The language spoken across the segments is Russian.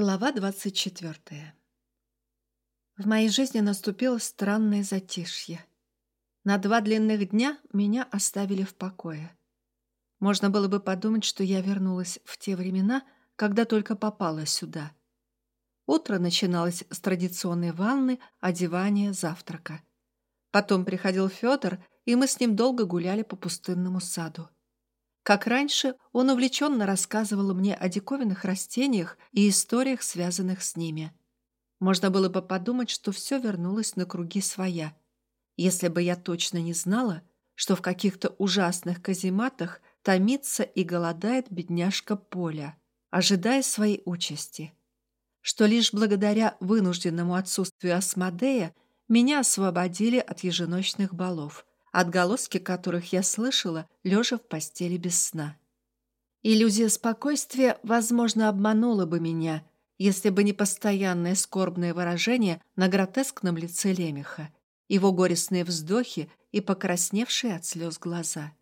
Глава 24. В моей жизни наступило странное затишье. На два длинных дня меня оставили в покое. Можно было бы подумать, что я вернулась в те времена, когда только попала сюда. Утро начиналось с традиционной ванны, одевания, завтрака. Потом приходил Федор, и мы с ним долго гуляли по пустынному саду. Как раньше, он увлеченно рассказывал мне о диковинных растениях и историях, связанных с ними. Можно было бы подумать, что все вернулось на круги своя, если бы я точно не знала, что в каких-то ужасных казематах томится и голодает бедняжка Поля, ожидая своей участи. Что лишь благодаря вынужденному отсутствию Асмодея меня освободили от еженочных балов – отголоски которых я слышала, лежа в постели без сна. Иллюзия спокойствия, возможно, обманула бы меня, если бы не постоянное скорбное выражение на гротескном лице Лемеха, его горестные вздохи и покрасневшие от слез глаза.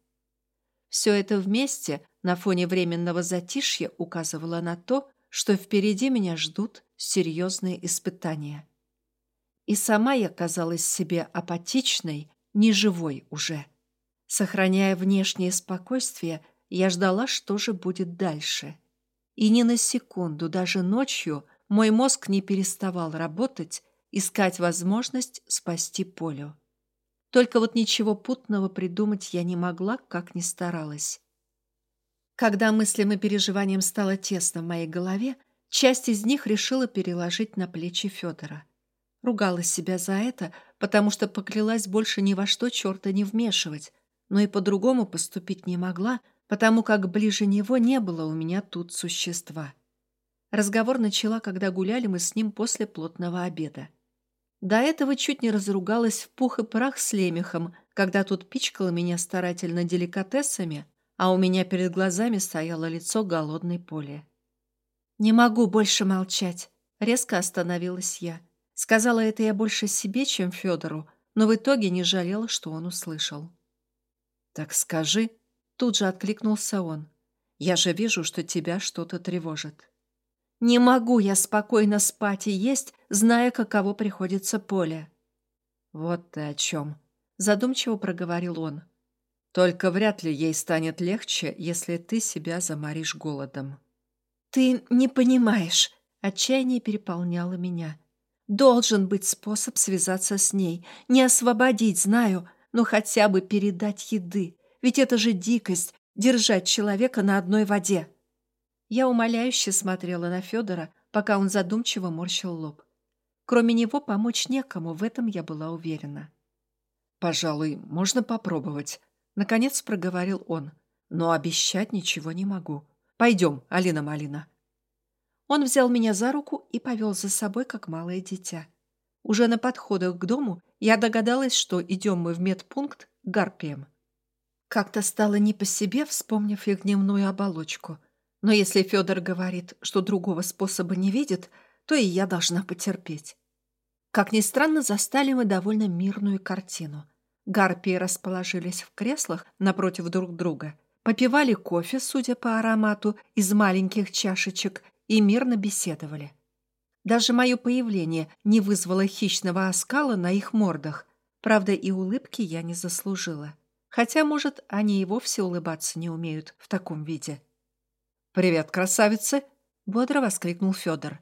Все это вместе на фоне временного затишья указывало на то, что впереди меня ждут серьезные испытания. И сама я казалась себе апатичной, неживой уже. Сохраняя внешнее спокойствие, я ждала, что же будет дальше. И ни на секунду, даже ночью, мой мозг не переставал работать, искать возможность спасти Полю. Только вот ничего путного придумать я не могла, как ни старалась. Когда мыслям и переживаниям стало тесно в моей голове, часть из них решила переложить на плечи Федора. Ругала себя за это, потому что поклялась больше ни во что черта не вмешивать, но и по-другому поступить не могла, потому как ближе него не было у меня тут существа. Разговор начала, когда гуляли мы с ним после плотного обеда. До этого чуть не разругалась в пух и прах с лемехом, когда тут пичкала меня старательно деликатесами, а у меня перед глазами стояло лицо голодной поли. «Не могу больше молчать», — резко остановилась я. Сказала это я больше себе, чем Федору, но в итоге не жалела, что он услышал. «Так скажи», — тут же откликнулся он. «Я же вижу, что тебя что-то тревожит». «Не могу я спокойно спать и есть, зная, каково приходится поле». «Вот ты о чем», — задумчиво проговорил он. «Только вряд ли ей станет легче, если ты себя заморишь голодом». «Ты не понимаешь», — отчаяние переполняло меня. Должен быть способ связаться с ней. Не освободить, знаю, но хотя бы передать еды. Ведь это же дикость — держать человека на одной воде. Я умоляюще смотрела на Федора, пока он задумчиво морщил лоб. Кроме него помочь некому, в этом я была уверена. «Пожалуй, можно попробовать», — наконец проговорил он. «Но обещать ничего не могу. Пойдем, Алина Малина». Он взял меня за руку и повел за собой, как малое дитя. Уже на подходах к дому я догадалась, что идем мы в медпункт гарпием. Как-то стало не по себе, вспомнив их дневную оболочку. Но если Федор говорит, что другого способа не видит, то и я должна потерпеть. Как ни странно, застали мы довольно мирную картину. Гарпии расположились в креслах напротив друг друга, попивали кофе, судя по аромату, из маленьких чашечек и мирно беседовали. Даже мое появление не вызвало хищного оскала на их мордах. Правда, и улыбки я не заслужила. Хотя, может, они и вовсе улыбаться не умеют в таком виде. «Привет, красавицы!» — бодро воскликнул Федор.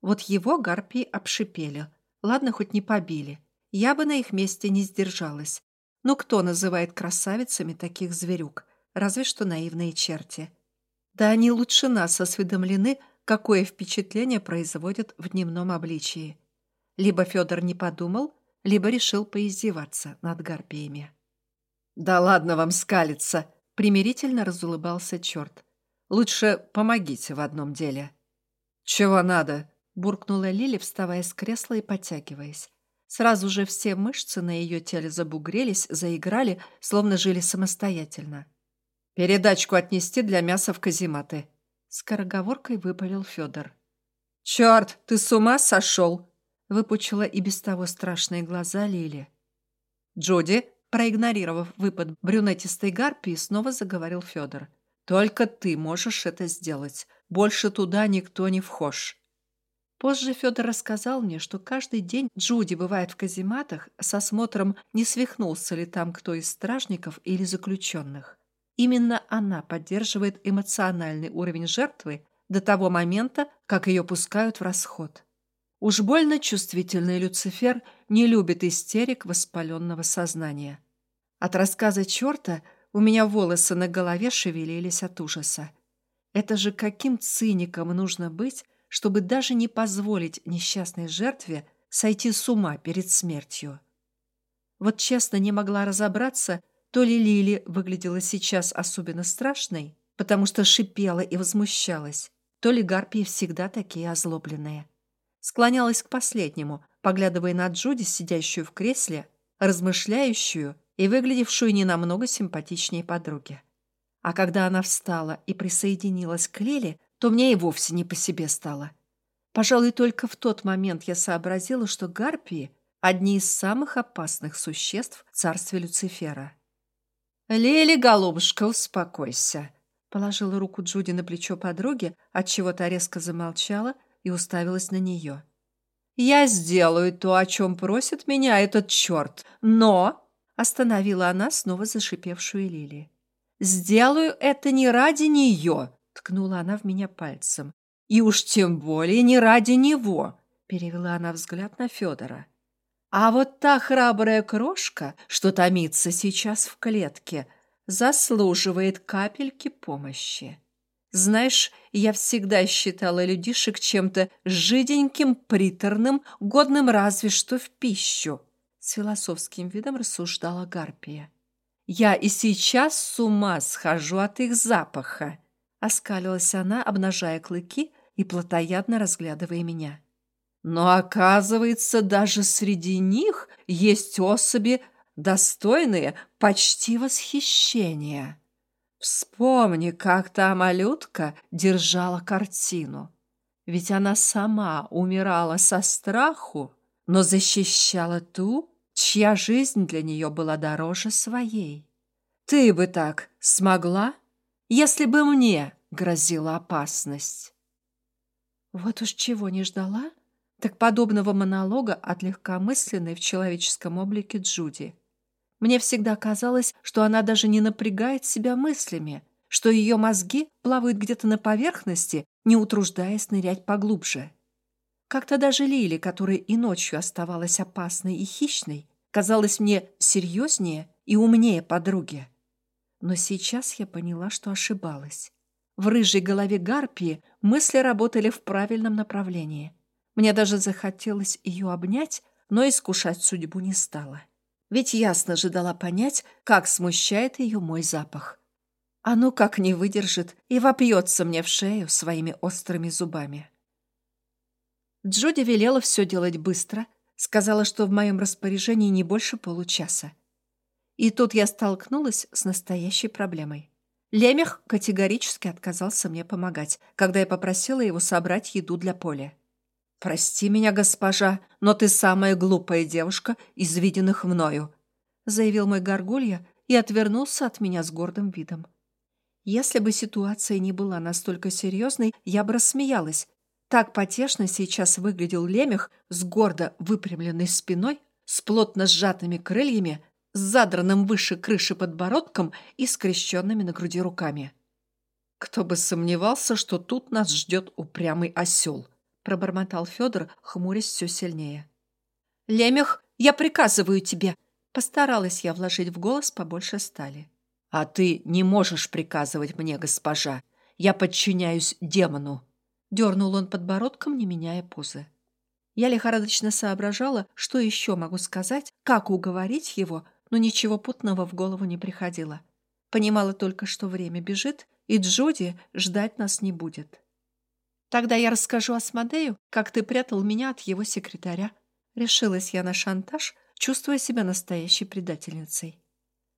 Вот его гарпии обшипели. Ладно, хоть не побили. Я бы на их месте не сдержалась. Но кто называет красавицами таких зверюк? Разве что наивные черти. Да они лучше нас осведомлены какое впечатление производят в дневном обличии. Либо Федор не подумал, либо решил поиздеваться над гарпиями. «Да ладно вам скалиться!» — примирительно разулыбался черт. «Лучше помогите в одном деле». «Чего надо?» — буркнула Лили, вставая с кресла и подтягиваясь. Сразу же все мышцы на ее теле забугрелись, заиграли, словно жили самостоятельно. «Передачку отнести для мяса в казематы», Скороговоркой выпалил Федор. «Черт, ты с ума сошел?» Выпучила и без того страшные глаза Лили. «Джуди», проигнорировав выпад брюнетистой гарпии, снова заговорил Федор. «Только ты можешь это сделать. Больше туда никто не вхож». Позже Федор рассказал мне, что каждый день Джуди бывает в казематах с осмотром, не свихнулся ли там кто из стражников или заключенных. Именно она поддерживает эмоциональный уровень жертвы до того момента, как ее пускают в расход. Уж больно чувствительный Люцифер не любит истерик воспаленного сознания. От рассказа черта у меня волосы на голове шевелились от ужаса. Это же каким циником нужно быть, чтобы даже не позволить несчастной жертве сойти с ума перед смертью. Вот честно не могла разобраться, то ли Лили выглядела сейчас особенно страшной, потому что шипела и возмущалась, то ли гарпии всегда такие озлобленные. Склонялась к последнему, поглядывая на Джуди, сидящую в кресле, размышляющую и выглядевшую не намного симпатичнее подруги. А когда она встала и присоединилась к Лили, то мне и вовсе не по себе стало. Пожалуй, только в тот момент я сообразила, что гарпии — одни из самых опасных существ в царстве Люцифера. «Лили, голубушка, успокойся!» Положила руку Джуди на плечо подруги, отчего та резко замолчала и уставилась на нее. «Я сделаю то, о чем просит меня этот черт, но...» Остановила она снова зашипевшую Лили. «Сделаю это не ради нее!» Ткнула она в меня пальцем. «И уж тем более не ради него!» Перевела она взгляд на Федора. «А вот та храбрая крошка, что томится сейчас в клетке, заслуживает капельки помощи. Знаешь, я всегда считала людишек чем-то жиденьким, приторным, годным разве что в пищу. С философским видом рассуждала Гарпия. Я и сейчас с ума схожу от их запаха. Оскалилась она, обнажая клыки и плотоядно разглядывая меня. Но, оказывается, даже среди них есть особи, достойные почти восхищения. Вспомни, как та малютка держала картину. Ведь она сама умирала со страху, но защищала ту, чья жизнь для нее была дороже своей. Ты бы так смогла? если бы мне грозила опасность. Вот уж чего не ждала, так подобного монолога от легкомысленной в человеческом облике Джуди. Мне всегда казалось, что она даже не напрягает себя мыслями, что ее мозги плавают где-то на поверхности, не утруждаясь нырять поглубже. Как-то даже Лили, которая и ночью оставалась опасной и хищной, казалась мне серьезнее и умнее подруги. Но сейчас я поняла, что ошибалась. В рыжей голове Гарпии мысли работали в правильном направлении. Мне даже захотелось ее обнять, но искушать судьбу не стала. Ведь ясно же дала понять, как смущает ее мой запах. А ну как не выдержит и вопьется мне в шею своими острыми зубами. Джуди велела все делать быстро, сказала, что в моем распоряжении не больше получаса. И тут я столкнулась с настоящей проблемой. Лемех категорически отказался мне помогать, когда я попросила его собрать еду для поля. «Прости меня, госпожа, но ты самая глупая девушка из виденных мною», заявил мой горгулья и отвернулся от меня с гордым видом. Если бы ситуация не была настолько серьезной, я бы рассмеялась. Так потешно сейчас выглядел лемех с гордо выпрямленной спиной, с плотно сжатыми крыльями, с задранным выше крыши подбородком и скрещенными на груди руками. «Кто бы сомневался, что тут нас ждет упрямый осел», пробормотал Федор, хмурясь все сильнее. «Лемех, я приказываю тебе!» Постаралась я вложить в голос побольше стали. «А ты не можешь приказывать мне, госпожа. Я подчиняюсь демону!» Дернул он подбородком, не меняя позы. Я лихорадочно соображала, что еще могу сказать, как уговорить его, но ничего путного в голову не приходило. Понимала только, что время бежит, и Джоди ждать нас не будет. Тогда я расскажу Асмодею, как ты прятал меня от его секретаря. Решилась я на шантаж, чувствуя себя настоящей предательницей.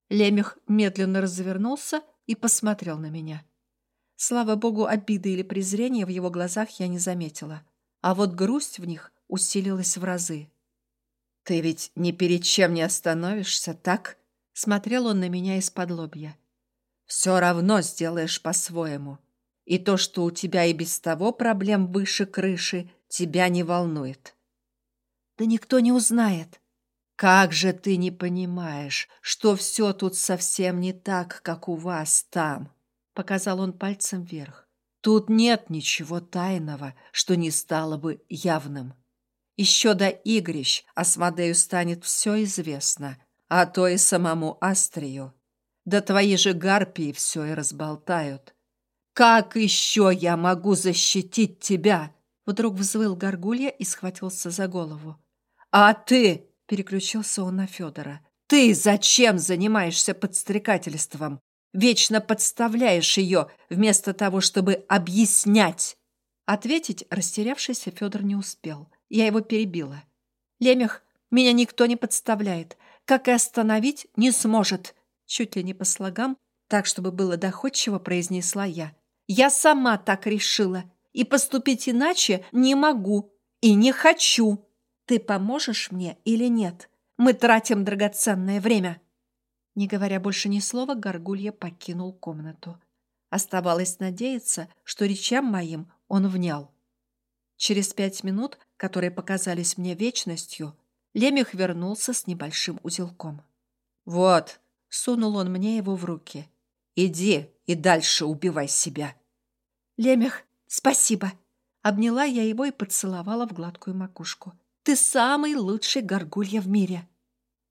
Лемех медленно развернулся и посмотрел на меня. Слава богу, обиды или презрения в его глазах я не заметила, а вот грусть в них усилилась в разы. «Ты ведь ни перед чем не остановишься, так?» Смотрел он на меня из-под лобья. «Все равно сделаешь по-своему. И то, что у тебя и без того проблем выше крыши, тебя не волнует. Да никто не узнает. Как же ты не понимаешь, что все тут совсем не так, как у вас там? Показал он пальцем вверх. Тут нет ничего тайного, что не стало бы явным. Еще до игрищ Асмодею станет все известно, а то и самому Астрию. Да твои же гарпии все и разболтают. Как еще я могу защитить тебя? Вдруг взвыл горгулья и схватился за голову. А ты, переключился он на Федора, ты зачем занимаешься подстрекательством? Вечно подставляешь ее, вместо того, чтобы объяснять. Ответить растерявшийся Федор не успел. Я его перебила. «Лемех, меня никто не подставляет. Как и остановить, не сможет». Чуть ли не по слогам, так, чтобы было доходчиво, произнесла я. «Я сама так решила. И поступить иначе не могу. И не хочу. Ты поможешь мне или нет? Мы тратим драгоценное время». Не говоря больше ни слова, Горгулья покинул комнату. Оставалось надеяться, что речам моим он внял. Через пять минут которые показались мне вечностью, Лемех вернулся с небольшим узелком. «Вот», — сунул он мне его в руки, — «иди и дальше убивай себя». «Лемех, спасибо!» Обняла я его и поцеловала в гладкую макушку. «Ты самый лучший горгулья в мире!»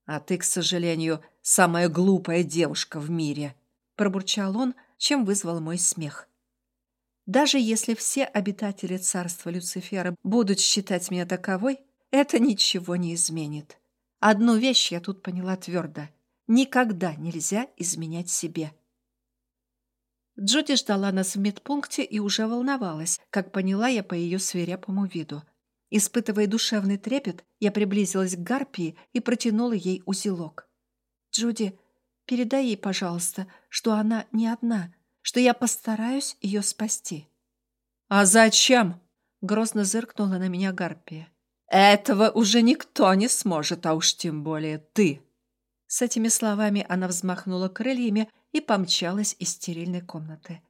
«А ты, к сожалению, самая глупая девушка в мире!» Пробурчал он, чем вызвал мой смех. Даже если все обитатели царства Люцифера будут считать меня таковой, это ничего не изменит. Одну вещь я тут поняла твердо. Никогда нельзя изменять себе. Джуди ждала нас в медпункте и уже волновалась, как поняла я по ее свирепому виду. Испытывая душевный трепет, я приблизилась к Гарпии и протянула ей узелок. «Джуди, передай ей, пожалуйста, что она не одна, что я постараюсь ее спасти. «А зачем?» — грозно зыркнула на меня Гарпия. «Этого уже никто не сможет, а уж тем более ты!» С этими словами она взмахнула крыльями и помчалась из стерильной комнаты.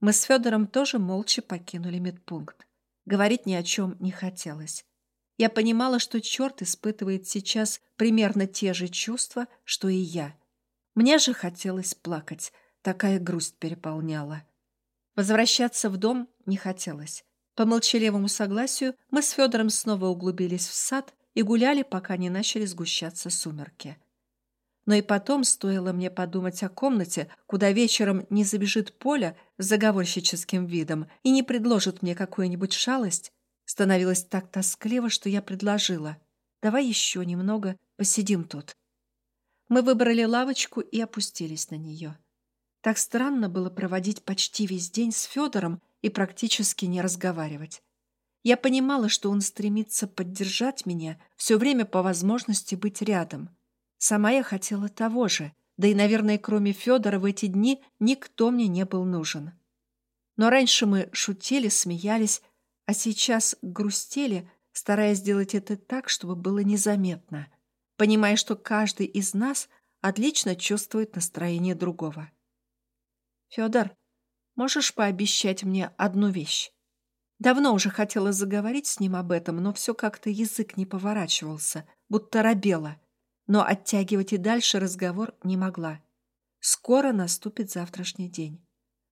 Мы с Федором тоже молча покинули медпункт. Говорить ни о чем не хотелось. Я понимала, что черт испытывает сейчас примерно те же чувства, что и я. Мне же хотелось плакать, Такая грусть переполняла. Возвращаться в дом не хотелось. По молчаливому согласию мы с Федором снова углубились в сад и гуляли, пока не начали сгущаться сумерки. Но и потом стоило мне подумать о комнате, куда вечером не забежит Поля с заговорщическим видом и не предложит мне какую-нибудь шалость, становилось так тоскливо, что я предложила. «Давай еще немного посидим тут». Мы выбрали лавочку и опустились на нее. Так странно было проводить почти весь день с Федором и практически не разговаривать. Я понимала, что он стремится поддержать меня, все время по возможности быть рядом. Сама я хотела того же, да и, наверное, кроме Федора в эти дни никто мне не был нужен. Но раньше мы шутили, смеялись, а сейчас грустили, стараясь сделать это так, чтобы было незаметно, понимая, что каждый из нас отлично чувствует настроение другого. Федор, можешь пообещать мне одну вещь? Давно уже хотела заговорить с ним об этом, но все как-то язык не поворачивался, будто робела. Но оттягивать и дальше разговор не могла. Скоро наступит завтрашний день.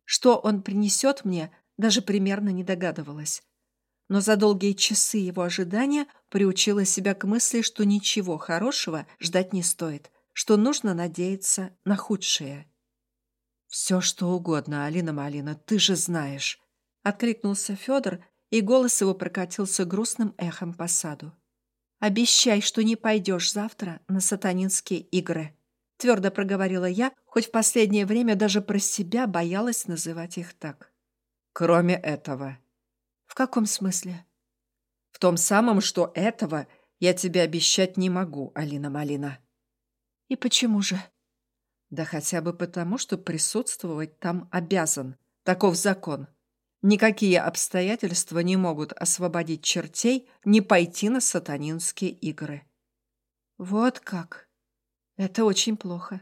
Что он принесет мне, даже примерно не догадывалась. Но за долгие часы его ожидания приучила себя к мысли, что ничего хорошего ждать не стоит, что нужно надеяться на худшее. «Все, что угодно, Алина Малина, ты же знаешь!» Откликнулся Федор, и голос его прокатился грустным эхом по саду. «Обещай, что не пойдешь завтра на сатанинские игры», твердо проговорила я, хоть в последнее время даже про себя боялась называть их так. «Кроме этого». «В каком смысле?» «В том самом, что этого я тебе обещать не могу, Алина Малина». «И почему же?» Да хотя бы потому, что присутствовать там обязан. Таков закон. Никакие обстоятельства не могут освободить чертей не пойти на сатанинские игры. Вот как. Это очень плохо.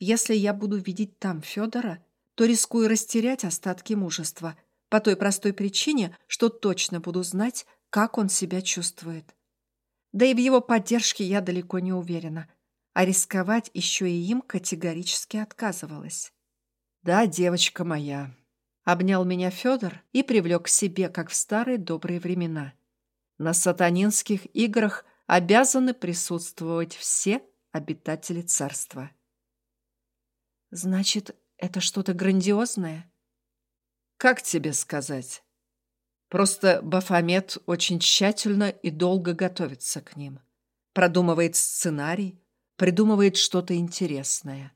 Если я буду видеть там Федора, то рискую растерять остатки мужества, по той простой причине, что точно буду знать, как он себя чувствует. Да и в его поддержке я далеко не уверена, а рисковать еще и им категорически отказывалась. «Да, девочка моя», — обнял меня Федор и привлек к себе, как в старые добрые времена. «На сатанинских играх обязаны присутствовать все обитатели царства». «Значит, это что-то грандиозное?» «Как тебе сказать?» Просто Бафомет очень тщательно и долго готовится к ним. Продумывает сценарий, придумывает что-то интересное.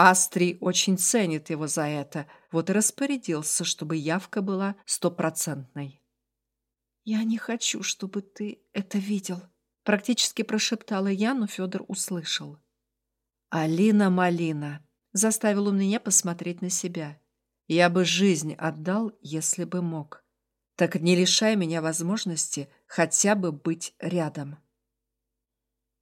Астрий очень ценит его за это, вот и распорядился, чтобы явка была стопроцентной. «Я не хочу, чтобы ты это видел», — практически прошептала я, но Федор услышал. «Алина Малина», — заставил он меня посмотреть на себя. «Я бы жизнь отдал, если бы мог. Так не лишай меня возможности хотя бы быть рядом».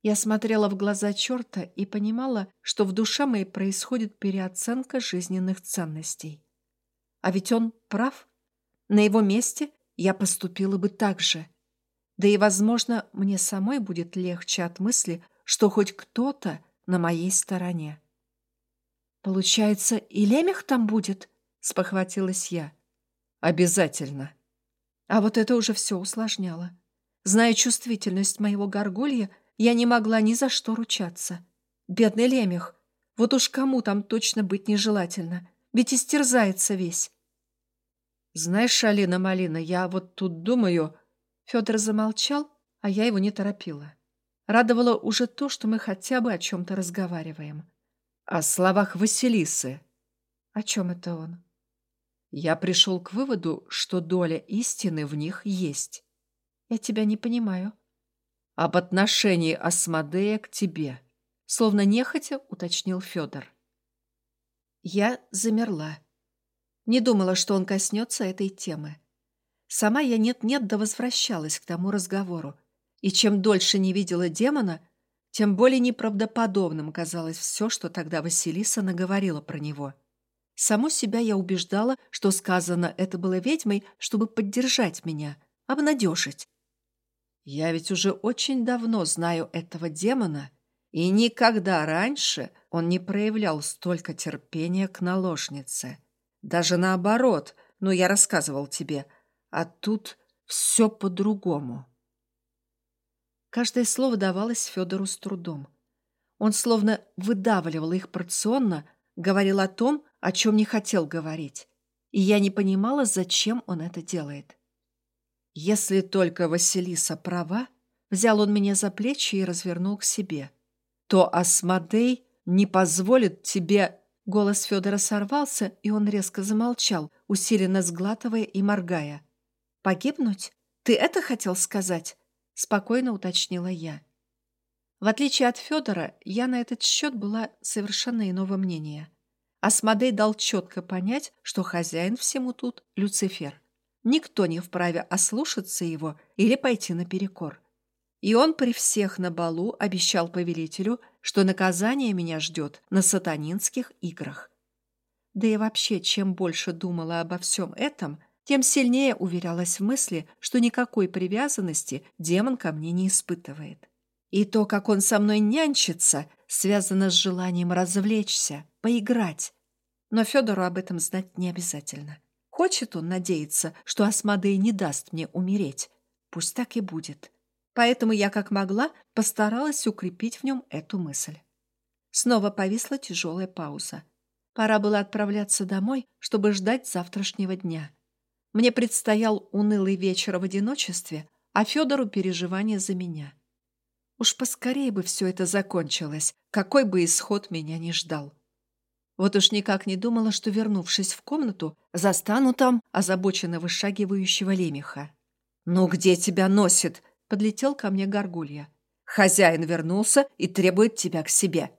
Я смотрела в глаза черта и понимала, что в душе моей происходит переоценка жизненных ценностей. А ведь он прав. На его месте я поступила бы так же. Да и, возможно, мне самой будет легче от мысли, что хоть кто-то на моей стороне. «Получается, и лемех там будет?» — спохватилась я. «Обязательно». А вот это уже все усложняло. Зная чувствительность моего горгулья, я не могла ни за что ручаться. Бедный лемех. Вот уж кому там точно быть нежелательно. Ведь истерзается весь. Знаешь, Алина Малина, я вот тут думаю... Федор замолчал, а я его не торопила. Радовало уже то, что мы хотя бы о чем-то разговариваем. О словах Василисы. О чем это он? Я пришел к выводу, что доля истины в них есть. Я тебя не понимаю об отношении Асмодея к тебе», словно нехотя уточнил Федор. Я замерла. Не думала, что он коснется этой темы. Сама я нет-нет да возвращалась к тому разговору. И чем дольше не видела демона, тем более неправдоподобным казалось все, что тогда Василиса наговорила про него. Саму себя я убеждала, что сказано это было ведьмой, чтобы поддержать меня, обнадежить. Я ведь уже очень давно знаю этого демона, и никогда раньше он не проявлял столько терпения к наложнице. Даже наоборот, ну, я рассказывал тебе, а тут все по-другому. Каждое слово давалось Федору с трудом. Он словно выдавливал их порционно, говорил о том, о чем не хотел говорить. И я не понимала, зачем он это делает. Если только Василиса права, взял он меня за плечи и развернул к себе, то Асмодей не позволит тебе... Голос Федора сорвался, и он резко замолчал, усиленно сглатывая и моргая. «Погибнуть? Ты это хотел сказать?» — спокойно уточнила я. В отличие от Федора, я на этот счет была совершенно иного мнения. Асмодей дал четко понять, что хозяин всему тут — Люцифер. Никто не вправе ослушаться его или пойти наперекор. И он при всех на балу обещал повелителю, что наказание меня ждет на сатанинских играх. Да и вообще, чем больше думала обо всем этом, тем сильнее уверялась в мысли, что никакой привязанности демон ко мне не испытывает. И то, как он со мной нянчится, связано с желанием развлечься, поиграть. Но Федору об этом знать не обязательно. Хочет он надеяться, что Асмодей не даст мне умереть. Пусть так и будет. Поэтому я, как могла, постаралась укрепить в нем эту мысль. Снова повисла тяжелая пауза. Пора было отправляться домой, чтобы ждать завтрашнего дня. Мне предстоял унылый вечер в одиночестве, а Федору переживания за меня. Уж поскорее бы все это закончилось, какой бы исход меня не ждал. Вот уж никак не думала, что, вернувшись в комнату, застану там озабоченно вышагивающего лемеха. «Ну где тебя носит?» — подлетел ко мне горгулья. «Хозяин вернулся и требует тебя к себе».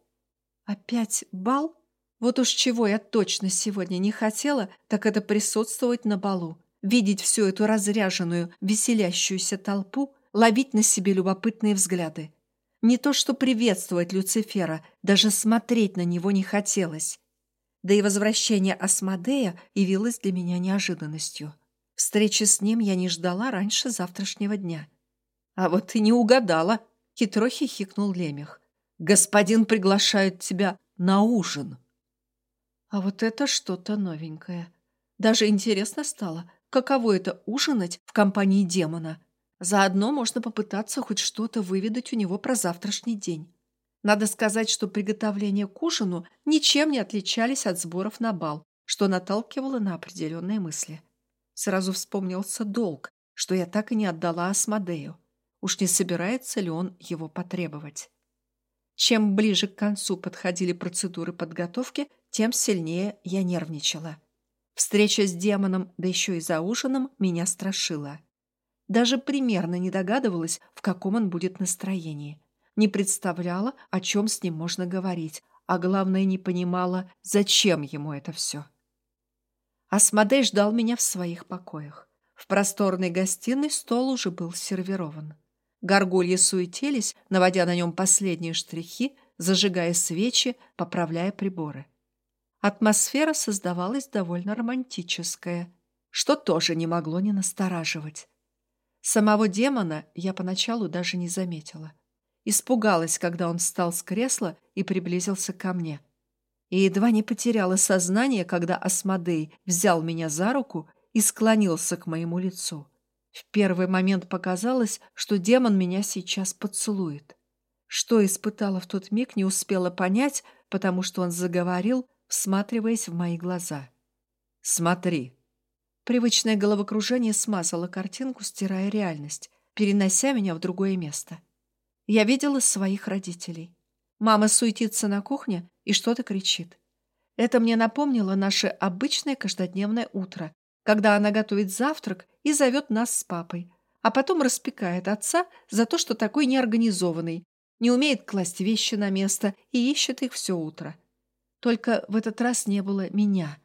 «Опять бал? Вот уж чего я точно сегодня не хотела, так это присутствовать на балу, видеть всю эту разряженную, веселящуюся толпу, ловить на себе любопытные взгляды. Не то что приветствовать Люцифера, даже смотреть на него не хотелось да и возвращение Асмодея явилось для меня неожиданностью. Встречи с ним я не ждала раньше завтрашнего дня. А вот ты не угадала, хитро хихикнул Лемех. Господин приглашает тебя на ужин. А вот это что-то новенькое. Даже интересно стало, каково это ужинать в компании демона. Заодно можно попытаться хоть что-то выведать у него про завтрашний день. Надо сказать, что приготовления к ужину ничем не отличались от сборов на бал, что наталкивало на определенные мысли. Сразу вспомнился долг, что я так и не отдала Асмодею. Уж не собирается ли он его потребовать? Чем ближе к концу подходили процедуры подготовки, тем сильнее я нервничала. Встреча с демоном, да еще и за ужином, меня страшила. Даже примерно не догадывалась, в каком он будет настроении. Не представляла, о чем с ним можно говорить, а главное, не понимала, зачем ему это все. Асмодей ждал меня в своих покоях. В просторной гостиной стол уже был сервирован. Горгульи суетились, наводя на нем последние штрихи, зажигая свечи, поправляя приборы. Атмосфера создавалась довольно романтическая, что тоже не могло не настораживать. Самого демона я поначалу даже не заметила. Испугалась, когда он встал с кресла и приблизился ко мне. И едва не потеряла сознание, когда Асмодей взял меня за руку и склонился к моему лицу. В первый момент показалось, что демон меня сейчас поцелует. Что испытала в тот миг, не успела понять, потому что он заговорил, всматриваясь в мои глаза. «Смотри». Привычное головокружение смазало картинку, стирая реальность, перенося меня в другое место. Я видела своих родителей. Мама суетится на кухне и что-то кричит. Это мне напомнило наше обычное каждодневное утро, когда она готовит завтрак и зовет нас с папой, а потом распекает отца за то, что такой неорганизованный, не умеет класть вещи на место и ищет их все утро. Только в этот раз не было меня.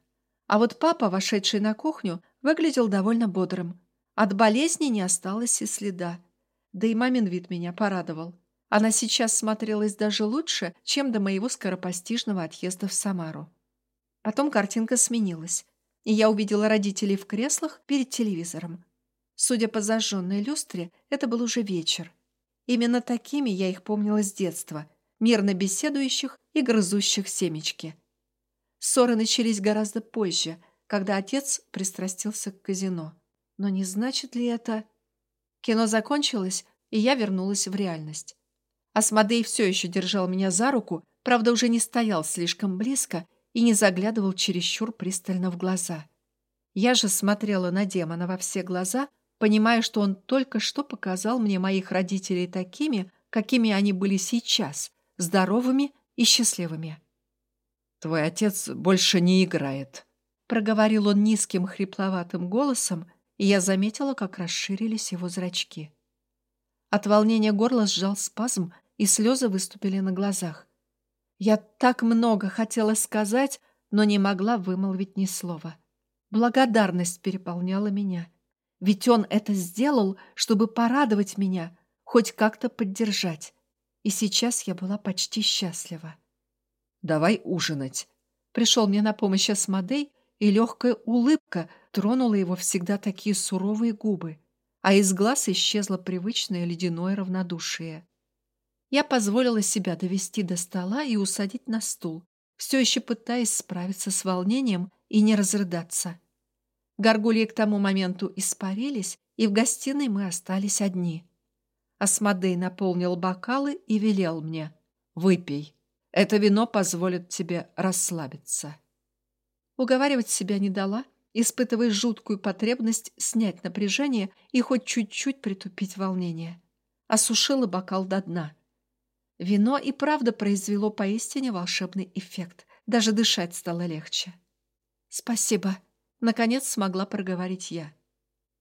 А вот папа, вошедший на кухню, выглядел довольно бодрым. От болезни не осталось и следа. Да и мамин вид меня порадовал. Она сейчас смотрелась даже лучше, чем до моего скоропостижного отъезда в Самару. Потом картинка сменилась и я увидела родителей в креслах перед телевизором. Судя по зажженной люстре, это был уже вечер. Именно такими я их помнила с детства, мирно беседующих и грызущих семечки. Ссоры начались гораздо позже, когда отец пристрастился к казино. Но не значит ли это... Кино закончилось, и я вернулась в реальность. Асмодей все еще держал меня за руку, правда, уже не стоял слишком близко и не заглядывал чересчур пристально в глаза. Я же смотрела на демона во все глаза, понимая, что он только что показал мне моих родителей такими, какими они были сейчас, здоровыми и счастливыми. «Твой отец больше не играет», — проговорил он низким хрипловатым голосом, и я заметила, как расширились его зрачки. От волнения горло сжал спазм, и слезы выступили на глазах. Я так много хотела сказать, но не могла вымолвить ни слова. Благодарность переполняла меня. Ведь он это сделал, чтобы порадовать меня, хоть как-то поддержать. И сейчас я была почти счастлива. «Давай ужинать». Пришел мне на помощь Асмодей, и легкая улыбка тронула его всегда такие суровые губы, а из глаз исчезло привычное ледяное равнодушие. Я позволила себя довести до стола и усадить на стул, все еще пытаясь справиться с волнением и не разрыдаться. Горгульи к тому моменту испарились, и в гостиной мы остались одни. Асмодей наполнил бокалы и велел мне «Выпей. Это вино позволит тебе расслабиться». Уговаривать себя не дала, испытывая жуткую потребность снять напряжение и хоть чуть-чуть притупить волнение. Осушила бокал до дна – Вино и правда произвело поистине волшебный эффект. Даже дышать стало легче. «Спасибо», — наконец смогла проговорить я.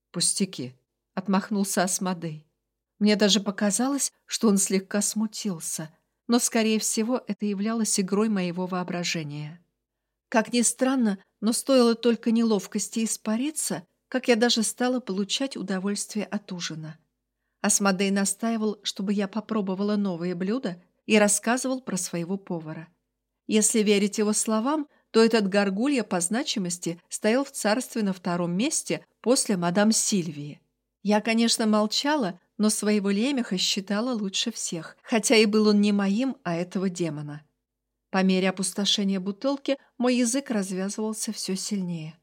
«Пустяки», — отмахнулся Асмодей. Мне даже показалось, что он слегка смутился, но, скорее всего, это являлось игрой моего воображения. Как ни странно, но стоило только неловкости испариться, как я даже стала получать удовольствие от ужина. Асмодей настаивал, чтобы я попробовала новые блюда и рассказывал про своего повара. Если верить его словам, то этот горгулья по значимости стоял в царстве на втором месте после мадам Сильвии. Я, конечно, молчала, но своего лемеха считала лучше всех, хотя и был он не моим, а этого демона. По мере опустошения бутылки мой язык развязывался все сильнее.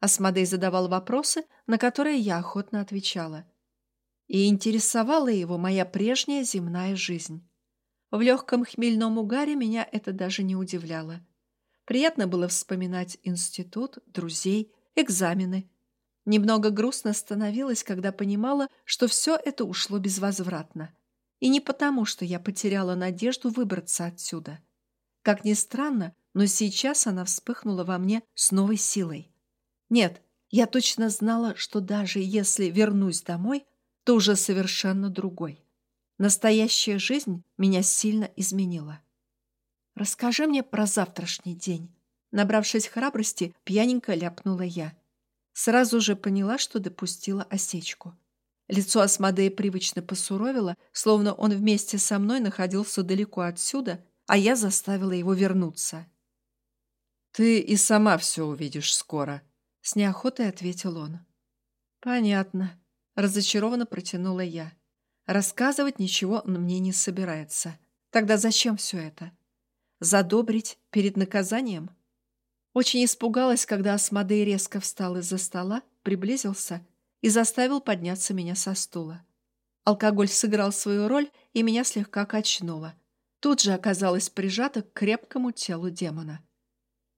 Асмодей задавал вопросы, на которые я охотно отвечала. И интересовала его моя прежняя земная жизнь. В легком хмельном угаре меня это даже не удивляло. Приятно было вспоминать институт, друзей, экзамены. Немного грустно становилось, когда понимала, что все это ушло безвозвратно. И не потому, что я потеряла надежду выбраться отсюда. Как ни странно, но сейчас она вспыхнула во мне с новой силой. Нет, я точно знала, что даже если вернусь домой, то уже совершенно другой. Настоящая жизнь меня сильно изменила. «Расскажи мне про завтрашний день». Набравшись храбрости, пьяненько ляпнула я. Сразу же поняла, что допустила осечку. Лицо Асмодея привычно посуровило, словно он вместе со мной находился далеко отсюда, а я заставила его вернуться. «Ты и сама все увидишь скоро», — с неохотой ответил он. «Понятно», — разочарованно протянула я. Рассказывать ничего он мне не собирается. Тогда зачем все это? Задобрить перед наказанием? Очень испугалась, когда Асмодей резко встал из-за стола, приблизился и заставил подняться меня со стула. Алкоголь сыграл свою роль, и меня слегка качнуло. Тут же оказалась прижата к крепкому телу демона.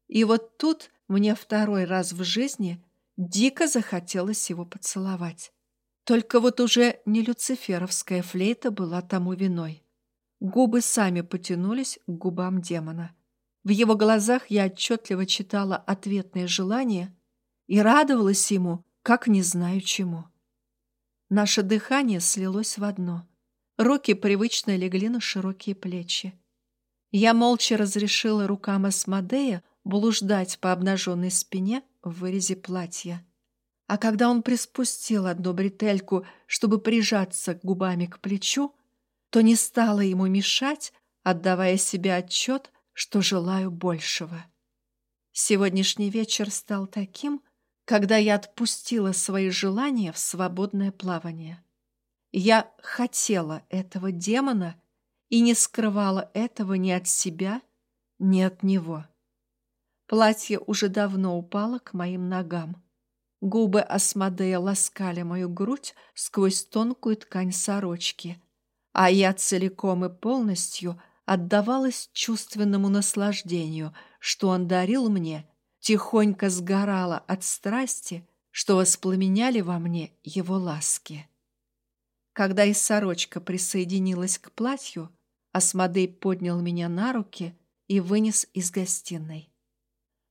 И вот тут мне второй раз в жизни дико захотелось его поцеловать. Только вот уже не люциферовская флейта была тому виной. Губы сами потянулись к губам демона. В его глазах я отчетливо читала ответное желание и радовалась ему, как не знаю чему. Наше дыхание слилось в одно. Руки привычно легли на широкие плечи. Я молча разрешила рукам Асмодея блуждать по обнаженной спине в вырезе платья. А когда он приспустил одну бретельку, чтобы прижаться губами к плечу, то не стала ему мешать, отдавая себе отчет, что желаю большего. Сегодняшний вечер стал таким, когда я отпустила свои желания в свободное плавание. Я хотела этого демона и не скрывала этого ни от себя, ни от него. Платье уже давно упало к моим ногам. Губы Асмодея ласкали мою грудь сквозь тонкую ткань сорочки, а я целиком и полностью отдавалась чувственному наслаждению, что он дарил мне, тихонько сгорала от страсти, что воспламеняли во мне его ласки. Когда и сорочка присоединилась к платью, Асмодей поднял меня на руки и вынес из гостиной.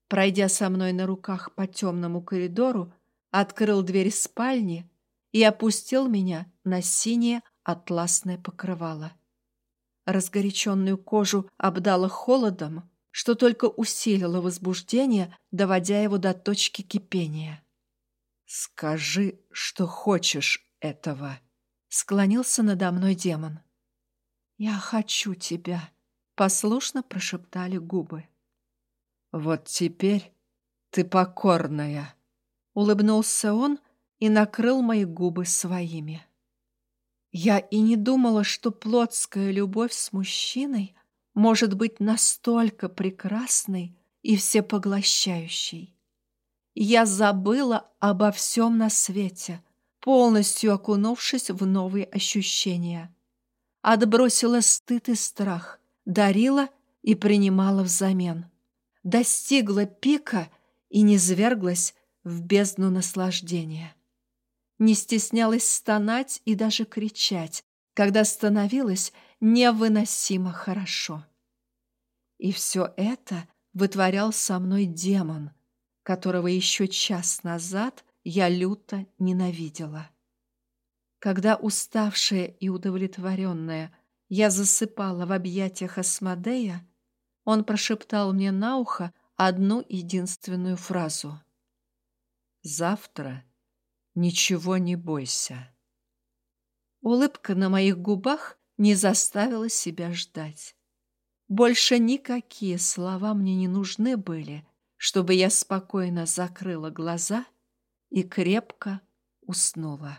Пройдя со мной на руках по темному коридору, открыл дверь спальни и опустил меня на синее атласное покрывало. Разгоряченную кожу обдало холодом, что только усилило возбуждение, доводя его до точки кипения. «Скажи, что хочешь этого», — склонился надо мной демон. «Я хочу тебя», — послушно прошептали губы. «Вот теперь ты покорная», — улыбнулся он и накрыл мои губы своими. Я и не думала, что плотская любовь с мужчиной может быть настолько прекрасной и всепоглощающей. Я забыла обо всем на свете, полностью окунувшись в новые ощущения. Отбросила стыд и страх, дарила и принимала взамен достигла пика и низверглась в бездну наслаждения. Не стеснялась стонать и даже кричать, когда становилось невыносимо хорошо. И все это вытворял со мной демон, которого еще час назад я люто ненавидела. Когда уставшая и удовлетворенная я засыпала в объятиях Асмодея, он прошептал мне на ухо одну единственную фразу. «Завтра ничего не бойся». Улыбка на моих губах не заставила себя ждать. Больше никакие слова мне не нужны были, чтобы я спокойно закрыла глаза и крепко уснула.